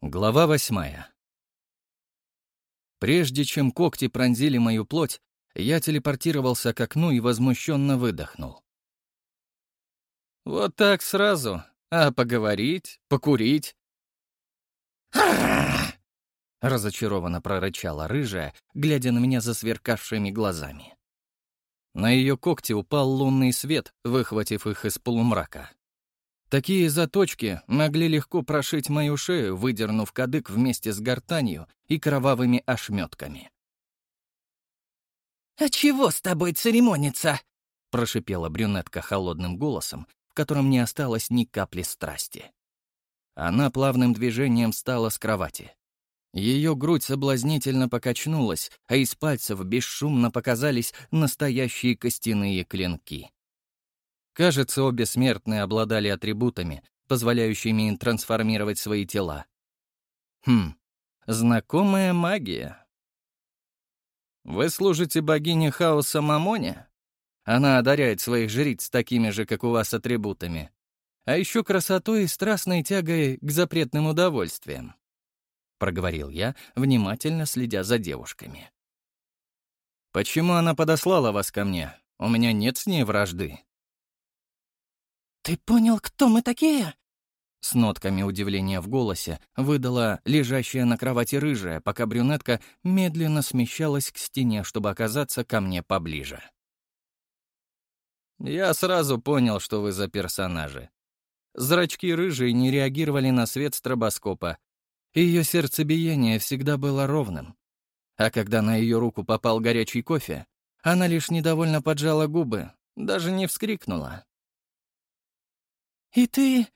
Глава восьмая. Прежде чем когти пронзили мою плоть, я телепортировался к окну и возмущенно выдохнул. «Вот так сразу? А поговорить? Покурить?» разочарованно прорычала рыжая, глядя на меня засверкавшими глазами. На ее когти упал лунный свет, выхватив их из полумрака. Такие заточки могли легко прошить мою шею, выдернув кадык вместе с гортанью и кровавыми ошметками. «А чего с тобой церемониться?» — прошипела брюнетка холодным голосом, в котором не осталось ни капли страсти. Она плавным движением встала с кровати. Ее грудь соблазнительно покачнулась, а из пальцев бесшумно показались настоящие костяные клинки. Кажется, обе смертные обладали атрибутами, позволяющими им трансформировать свои тела. Хм, знакомая магия. Вы служите богине хаоса Мамоне? Она одаряет своих жриц такими же, как у вас, атрибутами. А еще красотой и страстной тягой к запретным удовольствиям. Проговорил я, внимательно следя за девушками. «Почему она подослала вас ко мне? У меня нет с ней вражды». «Ты понял, кто мы такие?» С нотками удивления в голосе выдала лежащая на кровати рыжая, пока брюнетка медленно смещалась к стене, чтобы оказаться ко мне поближе. «Я сразу понял, что вы за персонажи. Зрачки рыжие не реагировали на свет стробоскопа. Ее сердцебиение всегда было ровным. А когда на ее руку попал горячий кофе, она лишь недовольно поджала губы, даже не вскрикнула. «И ты...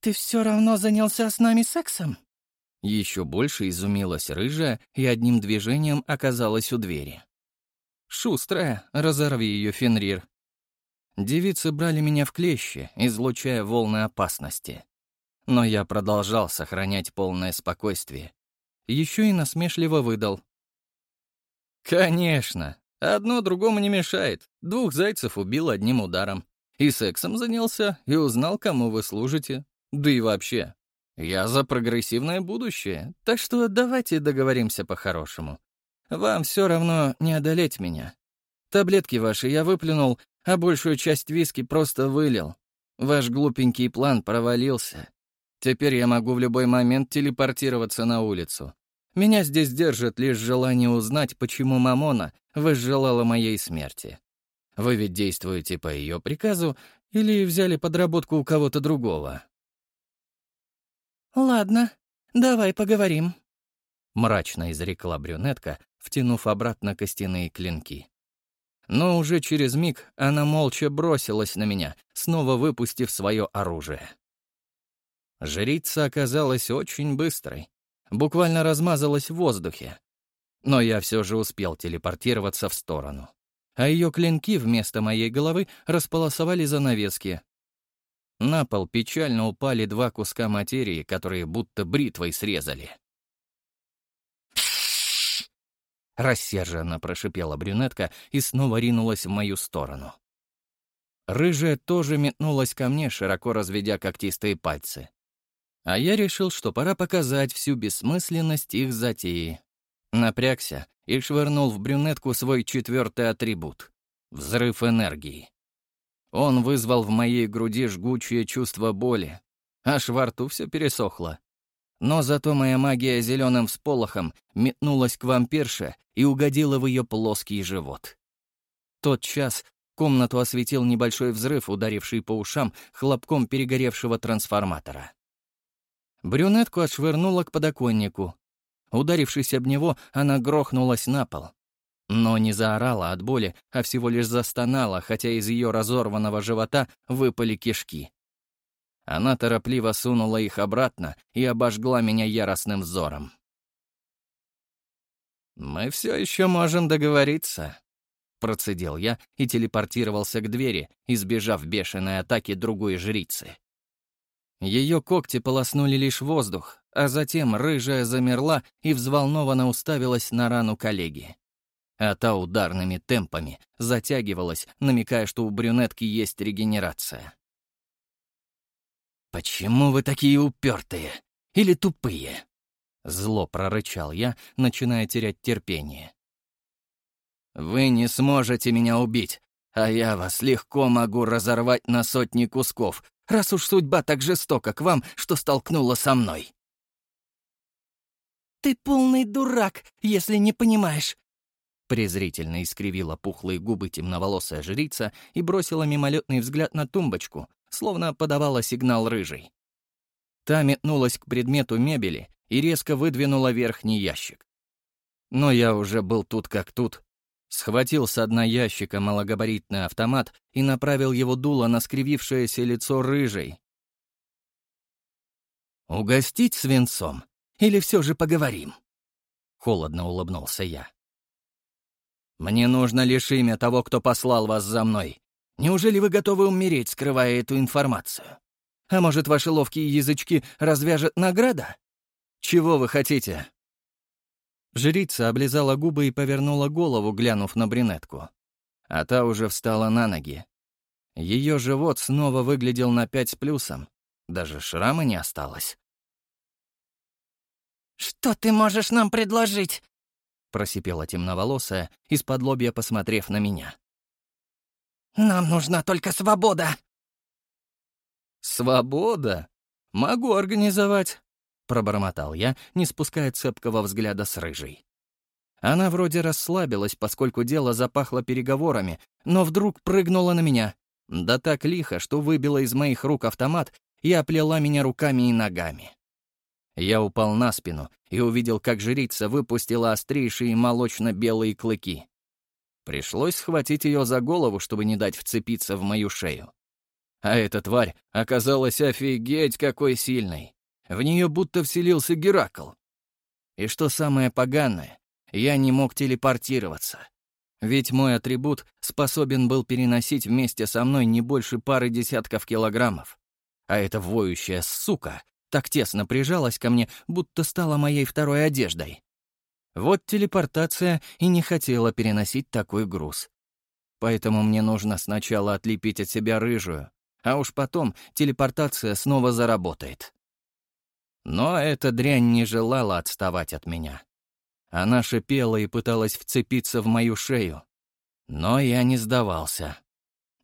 ты все равно занялся с нами сексом?» Еще больше изумилась рыжая и одним движением оказалась у двери. «Шустрая, разорви ее, Фенрир». Девицы брали меня в клещи, излучая волны опасности. Но я продолжал сохранять полное спокойствие. Еще и насмешливо выдал. «Конечно. Одно другому не мешает. Двух зайцев убил одним ударом. И сексом занялся, и узнал, кому вы служите. Да и вообще, я за прогрессивное будущее, так что давайте договоримся по-хорошему. Вам все равно не одолеть меня. Таблетки ваши я выплюнул, а большую часть виски просто вылил. Ваш глупенький план провалился. Теперь я могу в любой момент телепортироваться на улицу. Меня здесь держит лишь желание узнать, почему Мамона возжелала моей смерти. Вы ведь действуете по ее приказу или взяли подработку у кого-то другого?» «Ладно, давай поговорим», — мрачно изрекла брюнетка, втянув обратно костяные клинки. Но уже через миг она молча бросилась на меня, снова выпустив свое оружие. Жрица оказалась очень быстрой, буквально размазалась в воздухе. Но я все же успел телепортироваться в сторону а ее клинки вместо моей головы располосовали занавески. На пол печально упали два куска материи, которые будто бритвой срезали. Рассерженно прошипела брюнетка и снова ринулась в мою сторону. Рыжая тоже метнулась ко мне, широко разведя когтистые пальцы. А я решил, что пора показать всю бессмысленность их затеи. Напрягся и швырнул в брюнетку свой четвертый атрибут — взрыв энергии. Он вызвал в моей груди жгучее чувство боли, аж во рту все пересохло. Но зато моя магия зеленым всполохом метнулась к вампирше и угодила в ее плоский живот. Тот час комнату осветил небольшой взрыв, ударивший по ушам хлопком перегоревшего трансформатора. Брюнетку отшвырнула к подоконнику, Ударившись об него, она грохнулась на пол. Но не заорала от боли, а всего лишь застонала, хотя из ее разорванного живота выпали кишки. Она торопливо сунула их обратно и обожгла меня яростным взором. «Мы все еще можем договориться», — процедил я и телепортировался к двери, избежав бешеной атаки другой жрицы. Ее когти полоснули лишь воздух, а затем рыжая замерла и взволнованно уставилась на рану коллеги. А та ударными темпами затягивалась, намекая, что у брюнетки есть регенерация. «Почему вы такие упертые? Или тупые?» Зло прорычал я, начиная терять терпение. «Вы не сможете меня убить, а я вас легко могу разорвать на сотни кусков, раз уж судьба так жестока к вам, что столкнула со мной». «Ты полный дурак, если не понимаешь», презрительно искривила пухлые губы темноволосая жрица и бросила мимолетный взгляд на тумбочку, словно подавала сигнал рыжий. Та метнулась к предмету мебели и резко выдвинула верхний ящик. Но я уже был тут как тут. Схватил с дна ящика малогабаритный автомат и направил его дуло на скривившееся лицо рыжей. «Угостить свинцом? Или все же поговорим?» Холодно улыбнулся я. «Мне нужно лишь имя того, кто послал вас за мной. Неужели вы готовы умереть, скрывая эту информацию? А может, ваши ловкие язычки развяжет награда? Чего вы хотите?» Жрица облизала губы и повернула голову, глянув на брюнетку. А та уже встала на ноги. Ее живот снова выглядел на пять с плюсом. Даже шрама не осталось. «Что ты можешь нам предложить?» — просипела темноволосая, из-под лобья посмотрев на меня. «Нам нужна только свобода!» «Свобода? Могу организовать», — пробормотал я, не спуская цепкого взгляда с рыжей. Она вроде расслабилась, поскольку дело запахло переговорами, но вдруг прыгнула на меня. Да так лихо, что выбила из моих рук автомат и оплела меня руками и ногами. Я упал на спину и увидел, как жрица выпустила острейшие молочно-белые клыки. Пришлось схватить ее за голову, чтобы не дать вцепиться в мою шею. А эта тварь оказалась офигеть какой сильной. В нее будто вселился Геракл. И что самое поганое, я не мог телепортироваться. Ведь мой атрибут способен был переносить вместе со мной не больше пары десятков килограммов. А эта воющая сука так тесно прижалась ко мне, будто стала моей второй одеждой. Вот телепортация и не хотела переносить такой груз. Поэтому мне нужно сначала отлепить от себя рыжую, а уж потом телепортация снова заработает. Но эта дрянь не желала отставать от меня. Она шипела и пыталась вцепиться в мою шею. Но я не сдавался.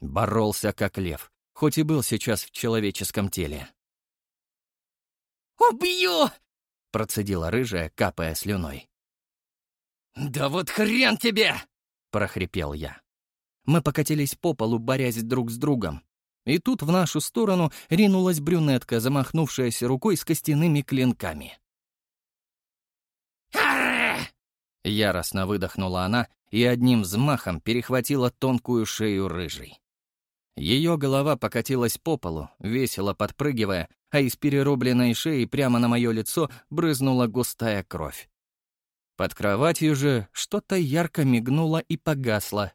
Боролся как лев, хоть и был сейчас в человеческом теле. «Убью!» — процедила рыжая, капая слюной. «Да вот хрен тебе!» — прохрипел я. Мы покатились по полу, борясь друг с другом. И тут в нашу сторону ринулась брюнетка, замахнувшаяся рукой с костяными клинками. Яростно выдохнула она и одним взмахом перехватила тонкую шею рыжей. Ее голова покатилась по полу, весело подпрыгивая, а из перерубленной шеи прямо на мое лицо брызнула густая кровь. Под кроватью же что-то ярко мигнуло и погасло.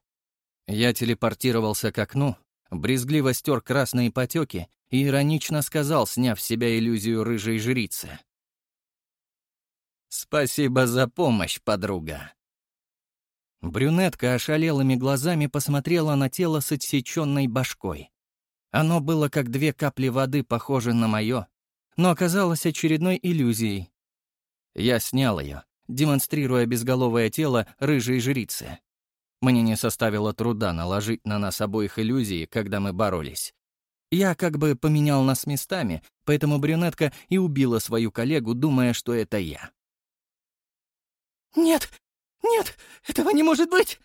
Я телепортировался к окну, брезгливо стер красные потеки и иронично сказал, сняв с себя иллюзию рыжей жрицы. «Спасибо за помощь, подруга». Брюнетка ошалелыми глазами посмотрела на тело с отсеченной башкой. Оно было как две капли воды, похоже на мое, но оказалось очередной иллюзией. Я снял ее, демонстрируя безголовое тело рыжей жрицы. Мне не составило труда наложить на нас обоих иллюзии, когда мы боролись. Я как бы поменял нас местами, поэтому брюнетка и убила свою коллегу, думая, что это я. «Нет, нет, этого не может быть!»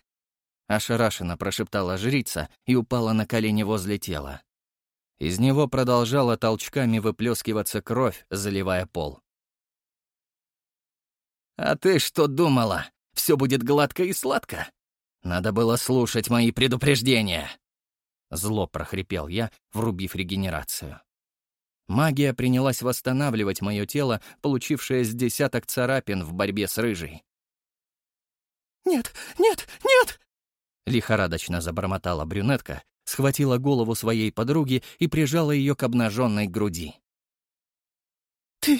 Ошарашенно прошептала жрица и упала на колени возле тела. Из него продолжала толчками выплескиваться кровь, заливая пол. «А ты что думала? Все будет гладко и сладко? Надо было слушать мои предупреждения!» Зло прохрипел я, врубив регенерацию. Магия принялась восстанавливать мое тело, получившее с десяток царапин в борьбе с рыжей. «Нет, нет, нет!» Лихорадочно забормотала брюнетка, схватила голову своей подруги и прижала ее к обнаженной груди. «Ты...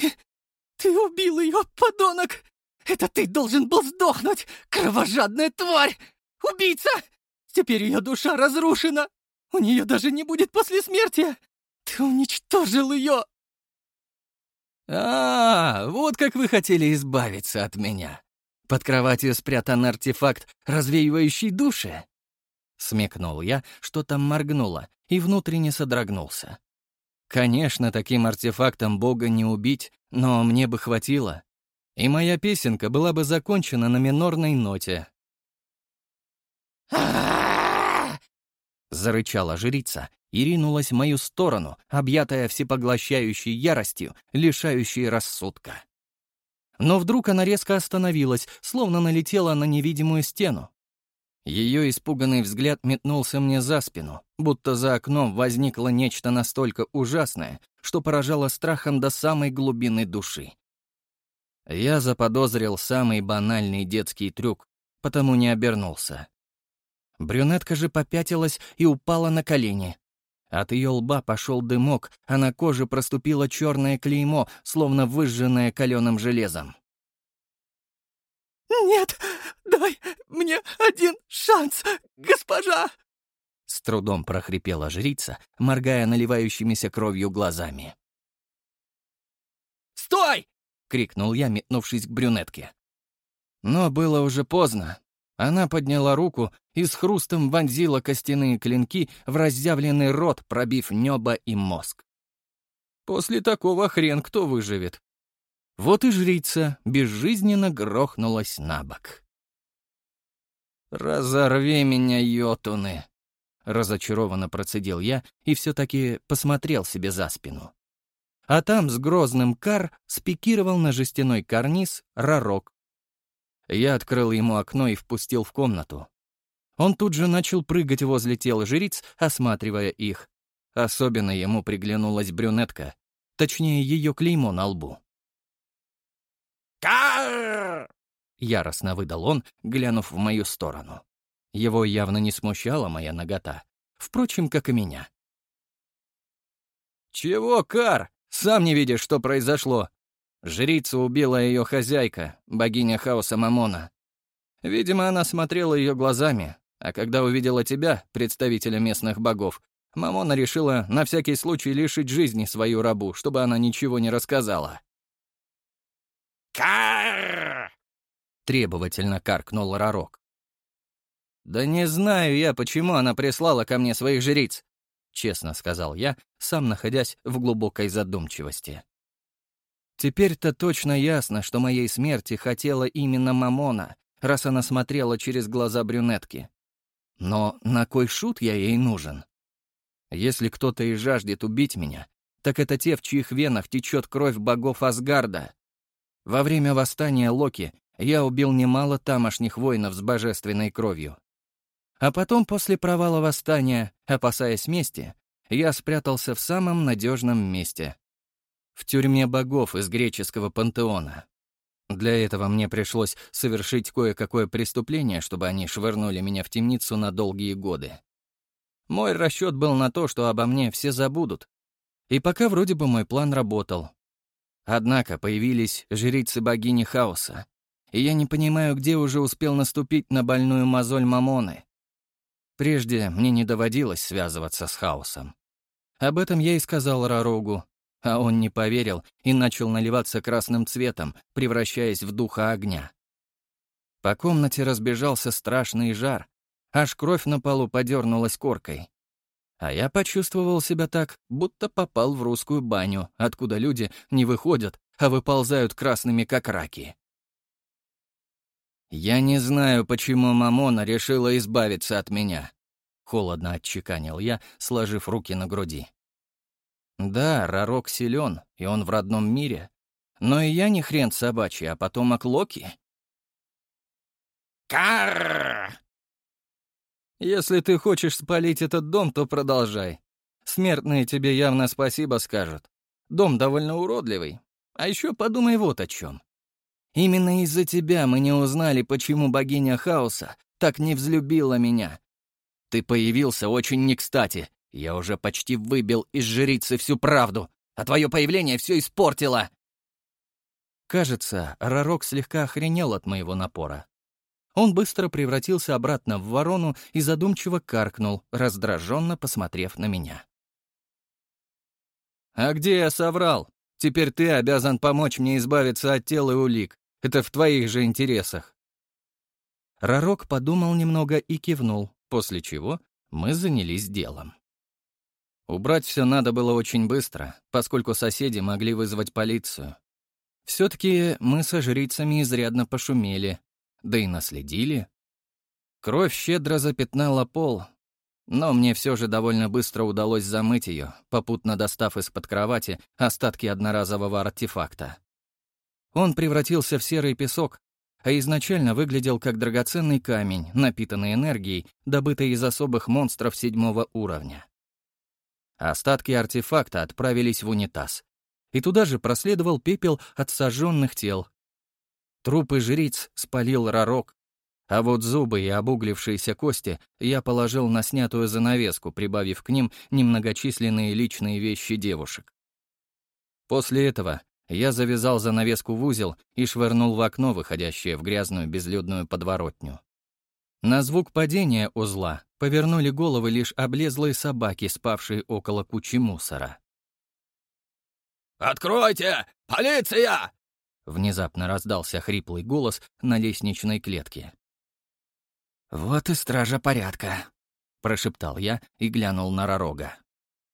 ты убил ее, подонок! Это ты должен был сдохнуть, кровожадная тварь! Убийца! Теперь ее душа разрушена! У нее даже не будет после смерти! Ты уничтожил ее!» А, вот как вы хотели избавиться от меня. Под кроватью спрятан артефакт, развеивающий души. Смекнул я, что там моргнуло, и внутренне содрогнулся. Конечно, таким артефактом Бога не убить, но мне бы хватило. И моя песенка была бы закончена на минорной ноте. Зарычала жрица и ринулась в мою сторону, объятая всепоглощающей яростью, лишающей рассудка. Но вдруг она резко остановилась, словно налетела на невидимую стену. Ее испуганный взгляд метнулся мне за спину, будто за окном возникло нечто настолько ужасное, что поражало страхом до самой глубины души. Я заподозрил самый банальный детский трюк, потому не обернулся. Брюнетка же попятилась и упала на колени. От ее лба пошел дымок, а на коже проступило черное клеймо, словно выжженное каленым железом. «Нет, дай мне один шанс, госпожа!» С трудом прохрипела жрица, моргая наливающимися кровью глазами. «Стой!» — крикнул я, метнувшись к брюнетке. Но было уже поздно. Она подняла руку и с хрустом вонзила костяные клинки в разъявленный рот, пробив небо и мозг. После такого хрен кто выживет. Вот и жрица безжизненно грохнулась на бок. «Разорви меня, йотуны!» Разочарованно процедил я и все-таки посмотрел себе за спину. А там с грозным кар спикировал на жестяной карниз ророк. Я открыл ему окно и впустил в комнату. Он тут же начал прыгать возле тел жриц, осматривая их. Особенно ему приглянулась брюнетка, точнее, ее клеймо на лбу. «Кар!» — яростно выдал он, глянув в мою сторону. Его явно не смущала моя нагота. Впрочем, как и меня. «Чего, Кар? Сам не видишь, что произошло?» Жрица убила ее хозяйка, богиня хаоса Мамона. Видимо, она смотрела ее глазами, а когда увидела тебя, представителя местных богов, Мамона решила на всякий случай лишить жизни свою рабу, чтобы она ничего не рассказала. «Кар!» — требовательно каркнул Ророк. «Да не знаю я, почему она прислала ко мне своих жриц», — честно сказал я, сам находясь в глубокой задумчивости. Теперь-то точно ясно, что моей смерти хотела именно Мамона, раз она смотрела через глаза брюнетки. Но на кой шут я ей нужен? Если кто-то и жаждет убить меня, так это те, в чьих венах течет кровь богов Асгарда. Во время восстания Локи я убил немало тамошних воинов с божественной кровью. А потом, после провала восстания, опасаясь мести, я спрятался в самом надежном месте — в тюрьме богов из греческого пантеона. Для этого мне пришлось совершить кое-какое преступление, чтобы они швырнули меня в темницу на долгие годы. Мой расчет был на то, что обо мне все забудут. И пока вроде бы мой план работал. Однако появились жрицы богини хаоса, и я не понимаю, где уже успел наступить на больную мозоль Мамоны. Прежде мне не доводилось связываться с хаосом. Об этом я и сказал Ророгу, а он не поверил и начал наливаться красным цветом, превращаясь в духа огня. По комнате разбежался страшный жар, аж кровь на полу подернулась коркой. А я почувствовал себя так, будто попал в русскую баню, откуда люди не выходят, а выползают красными, как раки. «Я не знаю, почему Мамона решила избавиться от меня», — холодно отчеканил я, сложив руки на груди. «Да, Ророк силен, и он в родном мире, но и я не хрен собачий, а потомок Локи». «Карр!» «Если ты хочешь спалить этот дом, то продолжай. Смертные тебе явно спасибо скажут. Дом довольно уродливый. А еще подумай вот о чем. Именно из-за тебя мы не узнали, почему богиня хаоса так не взлюбила меня. Ты появился очень не кстати. Я уже почти выбил из жрицы всю правду, а твое появление все испортило. Кажется, Ророк слегка охренел от моего напора. Он быстро превратился обратно в ворону и задумчиво каркнул, раздраженно посмотрев на меня. «А где я соврал? Теперь ты обязан помочь мне избавиться от тела и улик. Это в твоих же интересах». Ророк подумал немного и кивнул, после чего мы занялись делом. Убрать все надо было очень быстро, поскольку соседи могли вызвать полицию. Все-таки мы со жрицами изрядно пошумели, да и наследили. Кровь щедро запятнала пол, но мне все же довольно быстро удалось замыть ее, попутно достав из-под кровати остатки одноразового артефакта. Он превратился в серый песок, а изначально выглядел как драгоценный камень, напитанный энергией, добытый из особых монстров седьмого уровня. Остатки артефакта отправились в унитаз, и туда же проследовал пепел от сожженных тел. Трупы жриц спалил Ророк, а вот зубы и обуглившиеся кости я положил на снятую занавеску, прибавив к ним немногочисленные личные вещи девушек. После этого я завязал занавеску в узел и швырнул в окно, выходящее в грязную безлюдную подворотню. На звук падения узла повернули головы лишь облезлые собаки, спавшие около кучи мусора. «Откройте! Полиция!» Внезапно раздался хриплый голос на лестничной клетке. «Вот и стража порядка», — прошептал я и глянул на Ророга.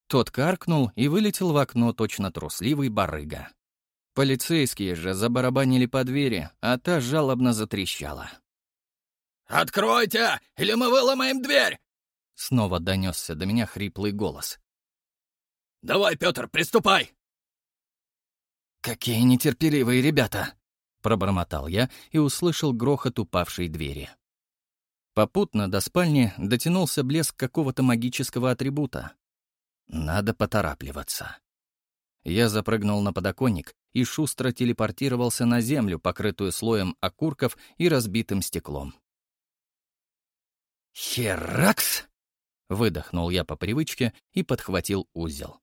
Тот каркнул и вылетел в окно точно трусливый барыга. Полицейские же забарабанили по двери, а та жалобно затрещала. «Откройте, или мы выломаем дверь!» Снова донесся до меня хриплый голос. «Давай, Петр, приступай!» «Какие нетерпеливые ребята!» — пробормотал я и услышал грохот упавшей двери. Попутно до спальни дотянулся блеск какого-то магического атрибута. Надо поторапливаться. Я запрыгнул на подоконник и шустро телепортировался на землю, покрытую слоем окурков и разбитым стеклом. «Херакс!» — выдохнул я по привычке и подхватил узел.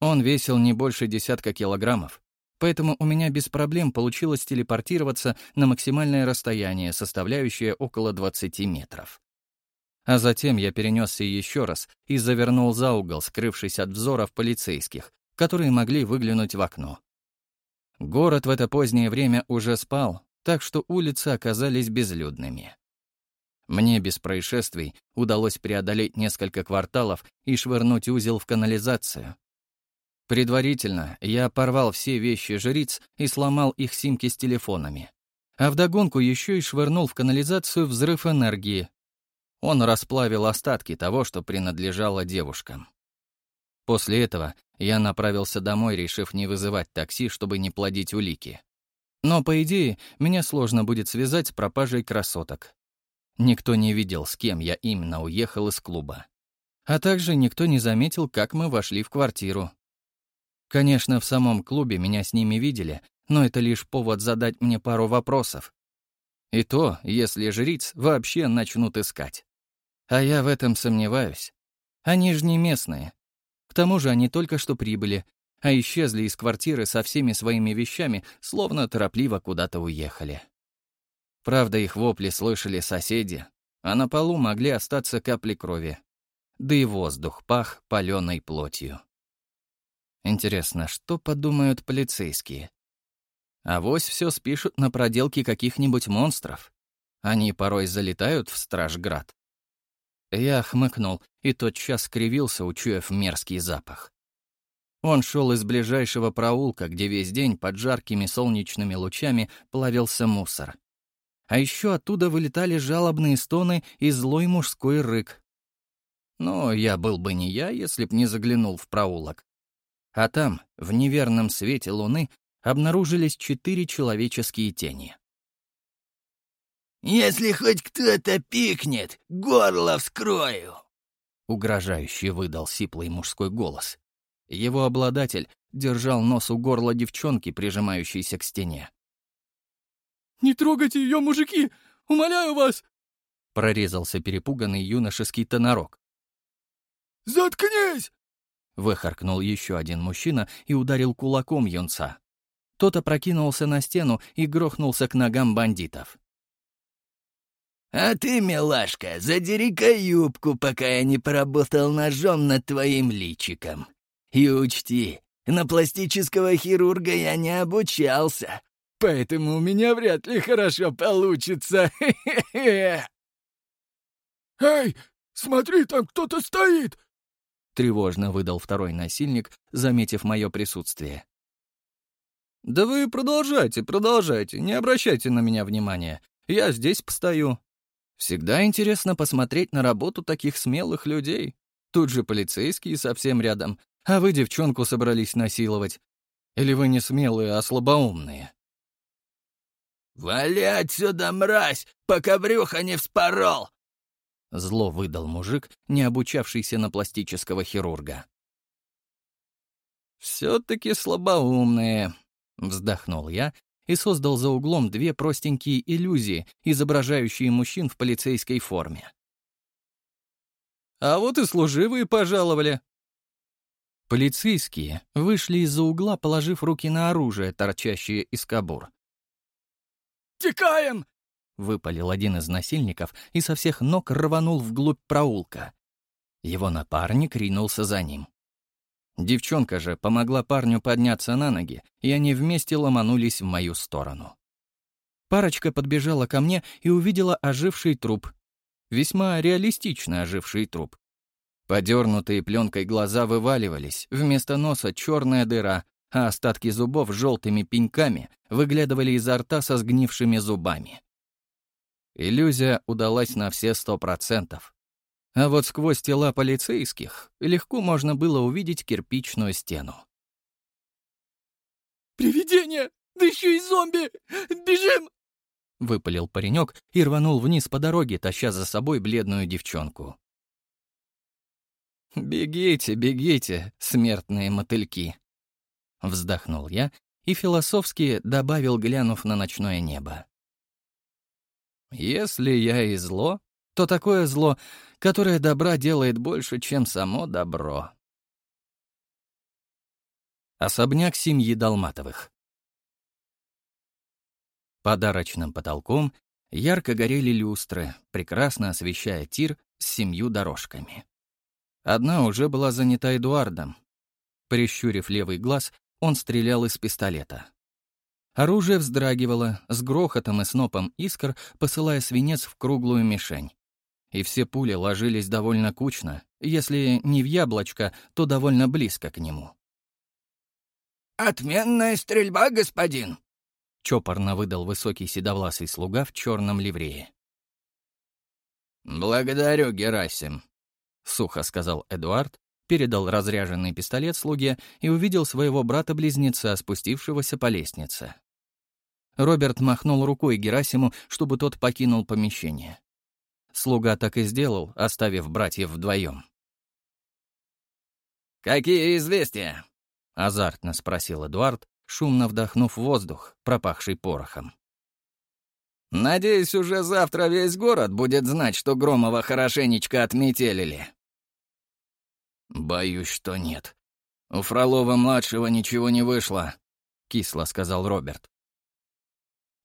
Он весил не больше десятка килограммов, поэтому у меня без проблем получилось телепортироваться на максимальное расстояние, составляющее около 20 метров. А затем я перенесся еще раз и завернул за угол, скрывшись от взоров полицейских, которые могли выглянуть в окно. Город в это позднее время уже спал, так что улицы оказались безлюдными. Мне без происшествий удалось преодолеть несколько кварталов и швырнуть узел в канализацию, Предварительно я порвал все вещи жриц и сломал их симки с телефонами. А вдогонку еще и швырнул в канализацию взрыв энергии. Он расплавил остатки того, что принадлежало девушкам. После этого я направился домой, решив не вызывать такси, чтобы не плодить улики. Но, по идее, меня сложно будет связать с пропажей красоток. Никто не видел, с кем я именно уехал из клуба. А также никто не заметил, как мы вошли в квартиру, Конечно, в самом клубе меня с ними видели, но это лишь повод задать мне пару вопросов. И то, если жриц вообще начнут искать. А я в этом сомневаюсь. Они же не местные. К тому же они только что прибыли, а исчезли из квартиры со всеми своими вещами, словно торопливо куда-то уехали. Правда, их вопли слышали соседи, а на полу могли остаться капли крови. Да и воздух пах паленой плотью. Интересно, что подумают полицейские? Авось все спишут на проделки каких-нибудь монстров. Они порой залетают в Стражград. Я хмыкнул и тотчас скривился, учуяв мерзкий запах. Он шел из ближайшего проулка, где весь день под жаркими солнечными лучами плавился мусор. А еще оттуда вылетали жалобные стоны и злой мужской рык. Но я был бы не я, если б не заглянул в проулок а там, в неверном свете луны, обнаружились четыре человеческие тени. «Если хоть кто-то пикнет, горло вскрою!» Угрожающе выдал сиплый мужской голос. Его обладатель держал нос у горла девчонки, прижимающейся к стене. «Не трогайте ее, мужики! Умоляю вас!» Прорезался перепуганный юношеский тонорок. «Заткнись! Выхаркнул еще один мужчина и ударил кулаком юнца. Тот опрокинулся на стену и грохнулся к ногам бандитов. «А ты, милашка, задери-ка юбку, пока я не поработал ножом над твоим личиком. И учти, На пластического хирурга я не обучался, поэтому у меня вряд ли хорошо получится. «Эй, смотри, там кто-то стоит!» Тревожно выдал второй насильник, заметив мое присутствие. «Да вы продолжайте, продолжайте, не обращайте на меня внимания. Я здесь постою. Всегда интересно посмотреть на работу таких смелых людей. Тут же полицейские совсем рядом, а вы девчонку собрались насиловать. Или вы не смелые, а слабоумные?» «Вали отсюда, мразь, пока брюхо не вспорол!» Зло выдал мужик, не обучавшийся на пластического хирурга. «Все-таки слабоумные», — вздохнул я и создал за углом две простенькие иллюзии, изображающие мужчин в полицейской форме. «А вот и служивые пожаловали». Полицейские вышли из-за угла, положив руки на оружие, торчащее из кобур. «Текаем!» — выпалил один из насильников и со всех ног рванул вглубь проулка. Его напарник ринулся за ним. Девчонка же помогла парню подняться на ноги, и они вместе ломанулись в мою сторону. Парочка подбежала ко мне и увидела оживший труп. Весьма реалистично оживший труп. Подернутые пленкой глаза вываливались, вместо носа черная дыра, а остатки зубов желтыми пеньками выглядывали изо рта со сгнившими зубами. Иллюзия удалась на все сто процентов. А вот сквозь тела полицейских легко можно было увидеть кирпичную стену. «Привидение! Да еще и зомби! Бежим!» — выпалил паренек и рванул вниз по дороге, таща за собой бледную девчонку. «Бегите, бегите, смертные мотыльки!» Вздохнул я и философски добавил, глянув на ночное небо. «Если я и зло, то такое зло, которое добра делает больше, чем само добро. Особняк семьи Долматовых Подарочным потолком ярко горели люстры, прекрасно освещая тир с семью дорожками. Одна уже была занята Эдуардом. Прищурив левый глаз, он стрелял из пистолета. Оружие вздрагивало, с грохотом и снопом искр, посылая свинец в круглую мишень и все пули ложились довольно кучно, если не в яблочко, то довольно близко к нему. «Отменная стрельба, господин!» — чопорно выдал высокий седовласый слуга в черном ливрее. «Благодарю, Герасим», — сухо сказал Эдуард, передал разряженный пистолет слуге и увидел своего брата-близнеца, спустившегося по лестнице. Роберт махнул рукой Герасиму, чтобы тот покинул помещение. Слуга так и сделал, оставив братьев вдвоем. «Какие известия?» — азартно спросил Эдуард, шумно вдохнув воздух, пропахший порохом. «Надеюсь, уже завтра весь город будет знать, что Громова хорошенечко отметелили». «Боюсь, что нет. У Фролова-младшего ничего не вышло», — кисло сказал Роберт.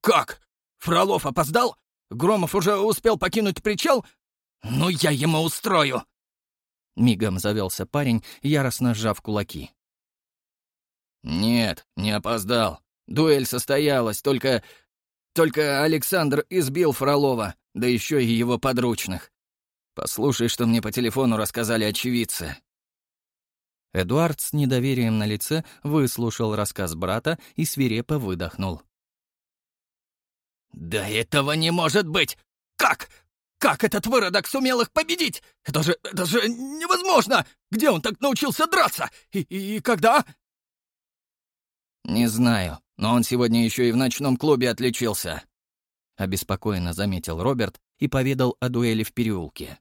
«Как? Фролов опоздал? Громов уже успел покинуть причал? Ну, я ему устрою!» Мигом завелся парень, яростно сжав кулаки. «Нет, не опоздал. Дуэль состоялась, только... Только Александр избил Фролова, да еще и его подручных. Послушай, что мне по телефону рассказали очевидцы». Эдуард с недоверием на лице выслушал рассказ брата и свирепо выдохнул. «Да этого не может быть! Как? Как этот выродок сумел их победить? Это же... это же невозможно! Где он так научился драться? И, и, и когда?» «Не знаю, но он сегодня еще и в ночном клубе отличился», — обеспокоенно заметил Роберт и поведал о дуэли в переулке.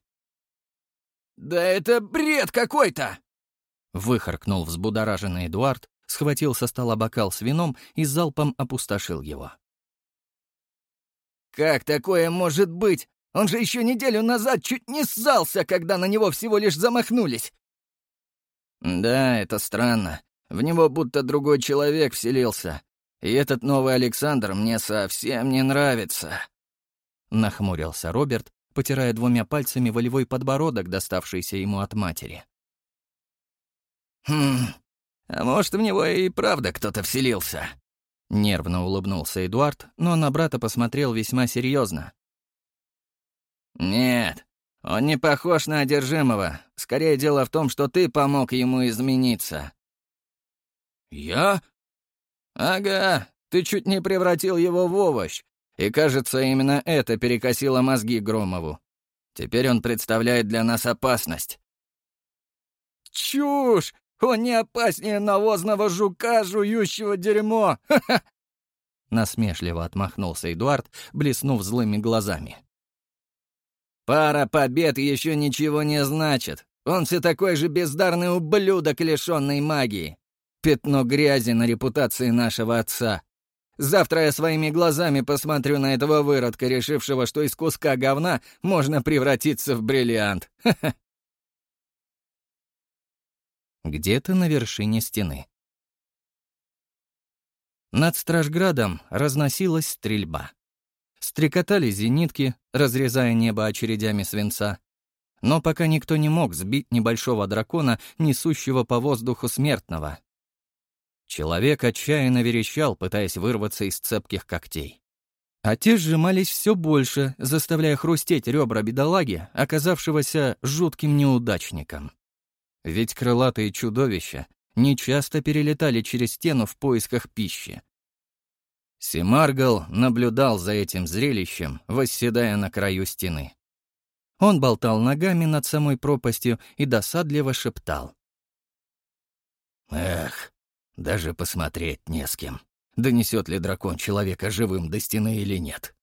«Да это бред какой-то!» — выхаркнул взбудораженный Эдуард, схватил со стола бокал с вином и залпом опустошил его. Как такое может быть? Он же еще неделю назад чуть не ссался, когда на него всего лишь замахнулись. Да, это странно. В него будто другой человек вселился. И этот новый Александр мне совсем не нравится. Нахмурился Роберт, потирая двумя пальцами волевой подбородок, доставшийся ему от матери. «Хм, А может, в него и правда кто-то вселился?» Нервно улыбнулся Эдуард, но на брата посмотрел весьма серьезно. «Нет, он не похож на одержимого. Скорее дело в том, что ты помог ему измениться». «Я?» «Ага, ты чуть не превратил его в овощ. И, кажется, именно это перекосило мозги Громову. Теперь он представляет для нас опасность». «Чушь! Он не опаснее навозного жука, жующего дерьмо! Ха-ха!» Насмешливо отмахнулся Эдуард, блеснув злыми глазами. «Пара побед еще ничего не значит. Он все такой же бездарный ублюдок, лишенный магии. Пятно грязи на репутации нашего отца. Завтра я своими глазами посмотрю на этого выродка, решившего, что из куска говна можно превратиться в бриллиант. Где-то на вершине стены. Над Стражградом разносилась стрельба. Стрекотали зенитки, разрезая небо очередями свинца. Но пока никто не мог сбить небольшого дракона, несущего по воздуху смертного. Человек отчаянно верещал, пытаясь вырваться из цепких когтей. А те сжимались все больше, заставляя хрустеть ребра бедолаги, оказавшегося жутким неудачником. Ведь крылатые чудовища нечасто перелетали через стену в поисках пищи. Семаргал наблюдал за этим зрелищем, восседая на краю стены. Он болтал ногами над самой пропастью и досадливо шептал. «Эх, даже посмотреть не с кем. Донесет ли дракон человека живым до стены или нет.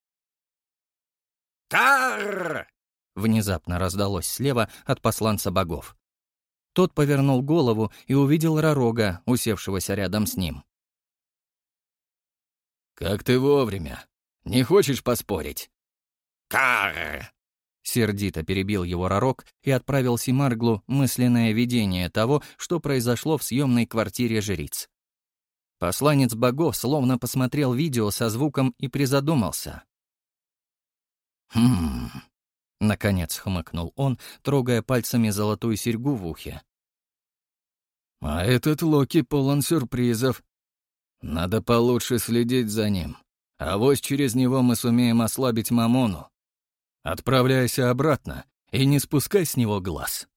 «Карр!» — внезапно раздалось слева от посланца богов. Тот повернул голову и увидел Ророга, усевшегося рядом с ним. «Как ты вовремя! Не хочешь поспорить?» «Карр!» Сердито перебил его Ророк и отправил Симарглу мысленное видение того, что произошло в съемной квартире жриц. Посланец богов словно посмотрел видео со звуком и призадумался. «Хм...» — наконец хмыкнул он, трогая пальцами золотую серьгу в ухе. «А этот Локи полон сюрпризов. Надо получше следить за ним. А вось через него мы сумеем ослабить Мамону. Отправляйся обратно и не спускай с него глаз.